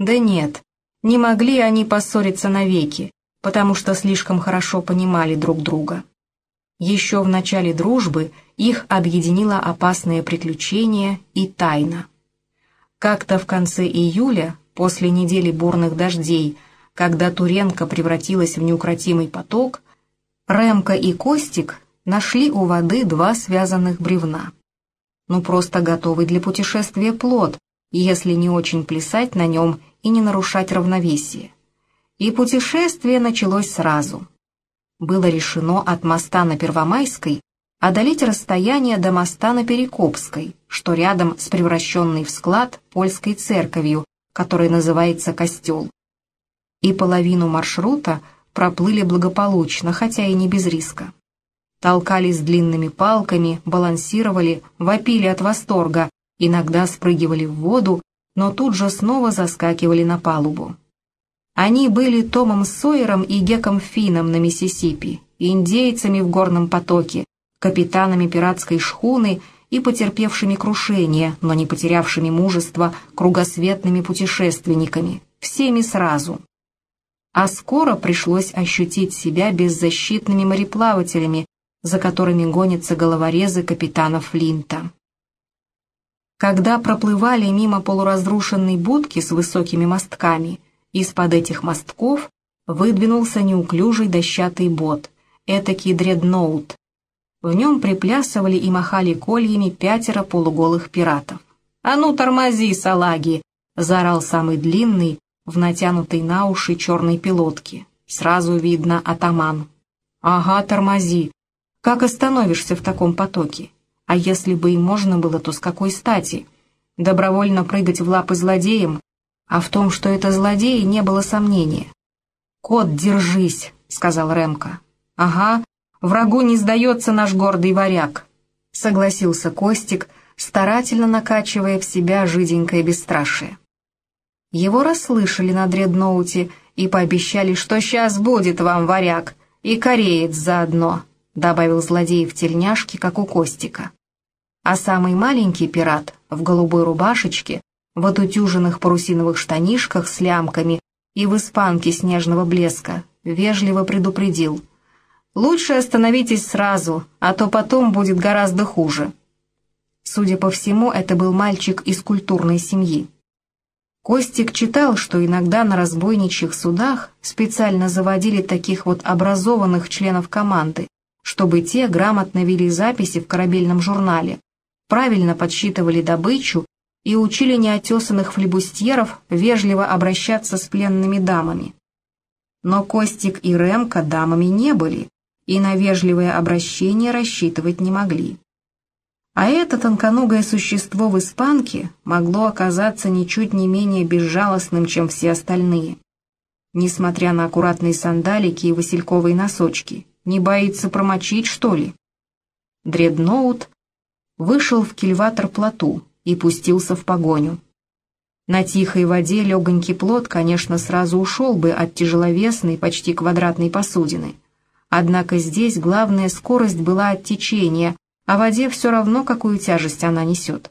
Да нет, не могли они поссориться навеки, потому что слишком хорошо понимали друг друга. Еще в начале дружбы их объединило опасное приключение и тайна. Как-то в конце июля, после недели бурных дождей, когда Туренко превратилась в неукротимый поток, Ремка и Костик нашли у воды два связанных бревна. Ну просто готовый для путешествия плод, если не очень плясать на нем и не нарушать равновесие. И путешествие началось сразу. Было решено от моста на Первомайской одолеть расстояние до моста на Перекопской, что рядом с превращенной в склад польской церковью, которая называется Костел. И половину маршрута проплыли благополучно, хотя и не без риска. Толкались длинными палками, балансировали, вопили от восторга, иногда спрыгивали в воду, но тут же снова заскакивали на палубу. Они были Томом Сойером и Геком Фином на Миссисипи, индейцами в горном потоке, капитанами пиратской шхуны и потерпевшими крушение, но не потерявшими мужество кругосветными путешественниками, всеми сразу. А скоро пришлось ощутить себя беззащитными мореплавателями, за которыми гонятся головорезы капитана Флинта. Когда проплывали мимо полуразрушенной будки с высокими мостками, из-под этих мостков выдвинулся неуклюжий дощатый бот, этакий дредноут. В нем приплясывали и махали кольями пятеро полуголых пиратов. «А ну, тормози, салаги!» — заорал самый длинный, в натянутой на уши черной пилотке. Сразу видно атаман. «Ага, тормози. Как остановишься в таком потоке? А если бы и можно было, то с какой стати? Добровольно прыгать в лапы злодеям? А в том, что это злодеи, не было сомнения. «Кот, держись», — сказал Ремка. «Ага, врагу не сдается наш гордый варяг», — согласился Костик, старательно накачивая в себя жиденькое бесстрашие. Его расслышали на дредноуте и пообещали, что сейчас будет вам варяг, и кореец заодно, — добавил злодей в тельняшке, как у Костика а самый маленький пират в голубой рубашечке, в отутюженных парусиновых штанишках с лямками и в испанке снежного блеска вежливо предупредил. «Лучше остановитесь сразу, а то потом будет гораздо хуже». Судя по всему, это был мальчик из культурной семьи. Костик читал, что иногда на разбойничьих судах специально заводили таких вот образованных членов команды, чтобы те грамотно вели записи в корабельном журнале, правильно подсчитывали добычу и учили неотесанных флебустьеров вежливо обращаться с пленными дамами. Но Костик и Ремка дамами не были, и на вежливое обращение рассчитывать не могли. А это тонконогое существо в испанке могло оказаться ничуть не менее безжалостным, чем все остальные. Несмотря на аккуратные сандалики и васильковые носочки, не боится промочить, что ли? Дредноут вышел в кильватор-плоту и пустился в погоню. На тихой воде легонький плот, конечно, сразу ушел бы от тяжеловесной, почти квадратной посудины. Однако здесь главная скорость была от течения, а воде все равно, какую тяжесть она несет.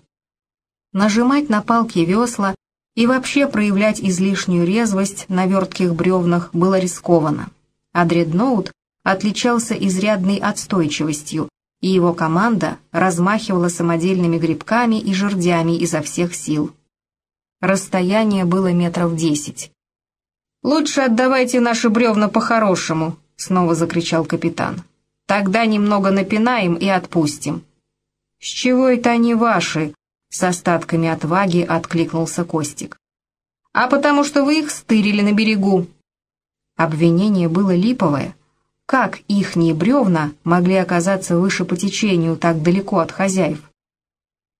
Нажимать на палки весла и вообще проявлять излишнюю резвость на вертких бревнах было рискованно. А дредноут отличался изрядной отстойчивостью, и его команда размахивала самодельными грибками и жердями изо всех сил. Расстояние было метров десять. «Лучше отдавайте наши бревна по-хорошему», — снова закричал капитан. «Тогда немного напинаем и отпустим». «С чего это они ваши?» — с остатками отваги откликнулся Костик. «А потому что вы их стырили на берегу». Обвинение было липовое, как ихние бревна могли оказаться выше по течению так далеко от хозяев?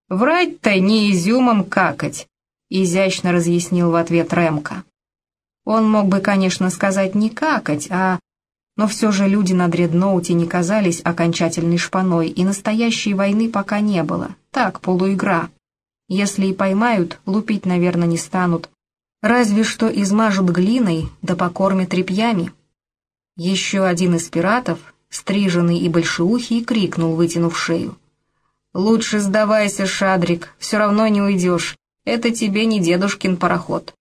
«Врать-то не изюмом какать», — изящно разъяснил в ответ Ремка. Он мог бы, конечно, сказать не какать, а... Но все же люди на дредноуте не казались окончательной шпаной, и настоящей войны пока не было. Так, полуигра. Если и поймают, лупить, наверное, не станут. Разве что измажут глиной, да покормят репьями. Еще один из пиратов, стриженный и большеухий, крикнул, вытянув шею. «Лучше сдавайся, Шадрик, все равно не уйдешь. Это тебе не дедушкин пароход».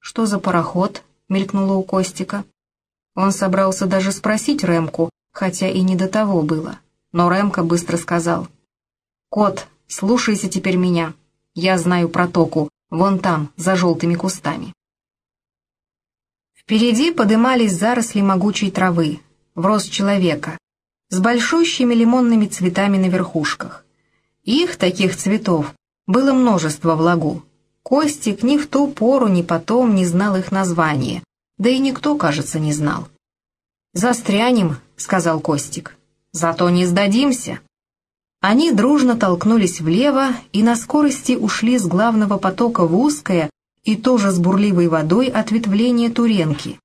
«Что за пароход?» — мелькнуло у Костика. Он собрался даже спросить Ремку, хотя и не до того было. Но Ремка быстро сказал. «Кот, слушайся теперь меня. Я знаю протоку, вон там, за желтыми кустами». Впереди подымались заросли могучей травы, в рост человека, с большущими лимонными цветами на верхушках. Их, таких цветов, было множество в лагу. Костик ни в ту пору, ни потом не знал их названия, да и никто, кажется, не знал. «Застрянем», — сказал Костик. «Зато не сдадимся». Они дружно толкнулись влево и на скорости ушли с главного потока в узкое и тоже с бурливой водой ответвление Туренки.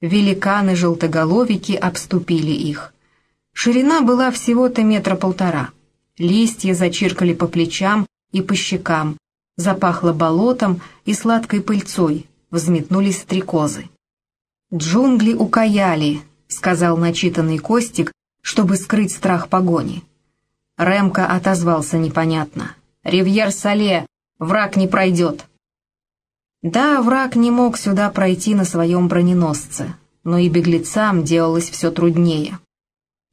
Великаны-желтоголовики обступили их. Ширина была всего-то метра полтора. Листья зачиркали по плечам и по щекам, запахло болотом и сладкой пыльцой, взметнулись стрекозы. «Джунгли укаяли», — сказал начитанный Костик, чтобы скрыть страх погони. Ремка отозвался непонятно. «Ривьер-Сале, враг не пройдет». Да, враг не мог сюда пройти на своем броненосце, но и беглецам делалось все труднее.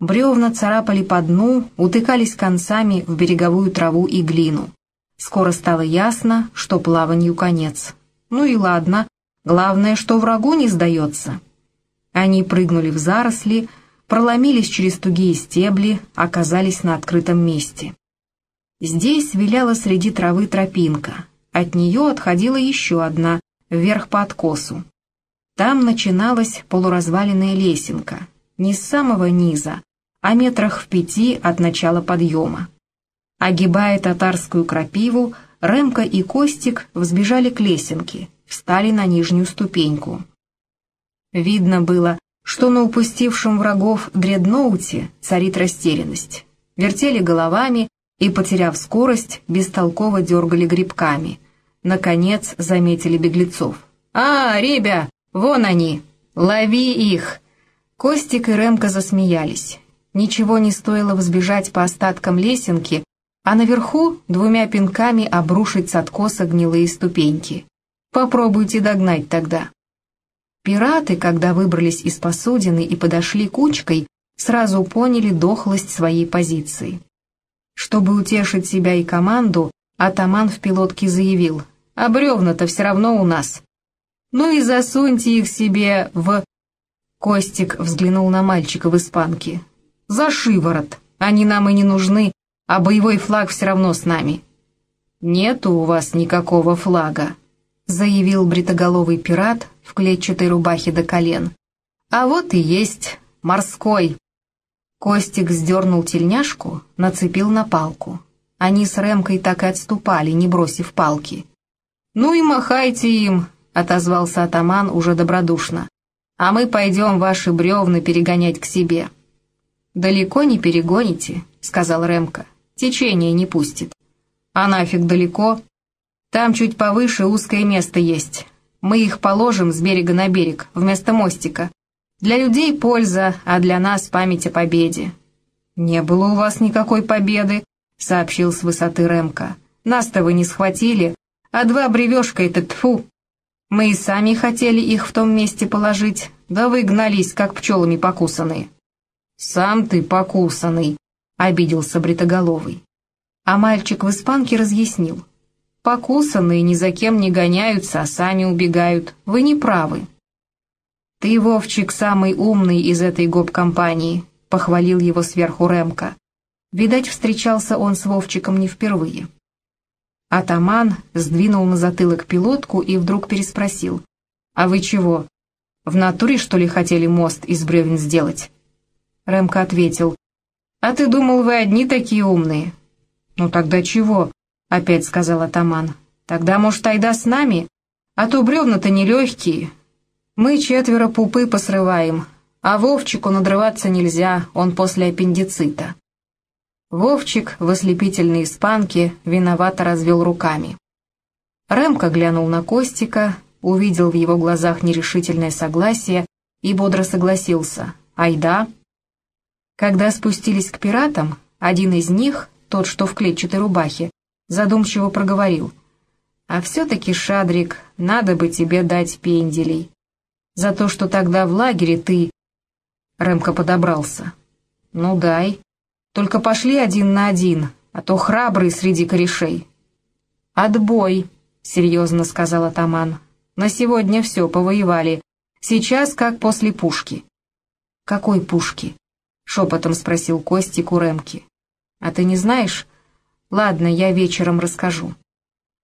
Бревна царапали по дну, утыкались концами в береговую траву и глину. Скоро стало ясно, что плаванию конец. Ну и ладно, главное, что врагу не сдается. Они прыгнули в заросли, проломились через тугие стебли, оказались на открытом месте. Здесь виляла среди травы тропинка. От нее отходила еще одна, вверх по откосу. Там начиналась полуразваленная лесенка, не с самого низа, а метрах в пяти от начала подъема. Огибая татарскую крапиву, Ремка и Костик взбежали к лесенке, встали на нижнюю ступеньку. Видно было, что на упустившем врагов дредноуте царит растерянность. Вертели головами и, потеряв скорость, бестолково дергали грибками. Наконец заметили беглецов. «А, ребя, вон они! Лови их!» Костик и Ремка засмеялись. Ничего не стоило взбежать по остаткам лесенки, а наверху двумя пинками обрушить с откоса гнилые ступеньки. Попробуйте догнать тогда. Пираты, когда выбрались из посудины и подошли кучкой, сразу поняли дохлость своей позиции. Чтобы утешить себя и команду, атаман в пилотке заявил, «А бревна-то все равно у нас. Ну и засуньте их себе в...» Костик взглянул на мальчика в испанке. За шиворот. Они нам и не нужны, а боевой флаг все равно с нами». «Нету у вас никакого флага», — заявил бритоголовый пират в клетчатой рубахе до колен. «А вот и есть, морской». Костик сдернул тельняшку, нацепил на палку. Они с Ремкой так и отступали, не бросив палки. «Ну и махайте им», — отозвался атаман уже добродушно. «А мы пойдем ваши бревна перегонять к себе». «Далеко не перегоните», — сказал Ремка. «Течение не пустит». «А нафиг далеко?» «Там чуть повыше узкое место есть. Мы их положим с берега на берег, вместо мостика. Для людей польза, а для нас память о победе». «Не было у вас никакой победы», — сообщил с высоты Ремка. «Нас-то вы не схватили, а два бревешка это тфу. Мы и сами хотели их в том месте положить, да вы гнались, как пчелами покусанные». «Сам ты покусанный», — обиделся Бритоголовый. А мальчик в испанке разъяснил. «Покусанные ни за кем не гоняются, а сами убегают. Вы не правы». «Ты, Вовчик, самый умный из этой гоп-компании», — похвалил его сверху Ремка. Видать, встречался он с Вовчиком не впервые. Атаман сдвинул на затылок пилотку и вдруг переспросил. «А вы чего? В натуре, что ли, хотели мост из бревен сделать?» Рэмка ответил. «А ты думал, вы одни такие умные?» «Ну тогда чего?» — опять сказал атаман. «Тогда, может, айда с нами? А то бревна-то нелегкие. Мы четверо пупы посрываем, а Вовчику надрываться нельзя, он после аппендицита». Вовчик в ослепительной испанке виновато развел руками. Рэмка глянул на Костика, увидел в его глазах нерешительное согласие и бодро согласился. «Айда!» Когда спустились к пиратам, один из них, тот, что в клетчатой рубахе, задумчиво проговорил. А все-таки, Шадрик, надо бы тебе дать пенделей. За то, что тогда в лагере ты...» Ремка подобрался. «Ну дай. Только пошли один на один, а то храбрый среди корешей». «Отбой», — серьезно сказал атаман. «На сегодня все, повоевали. Сейчас как после пушки». «Какой пушки?» — шепотом спросил Костик у Ремки. «А ты не знаешь? Ладно, я вечером расскажу».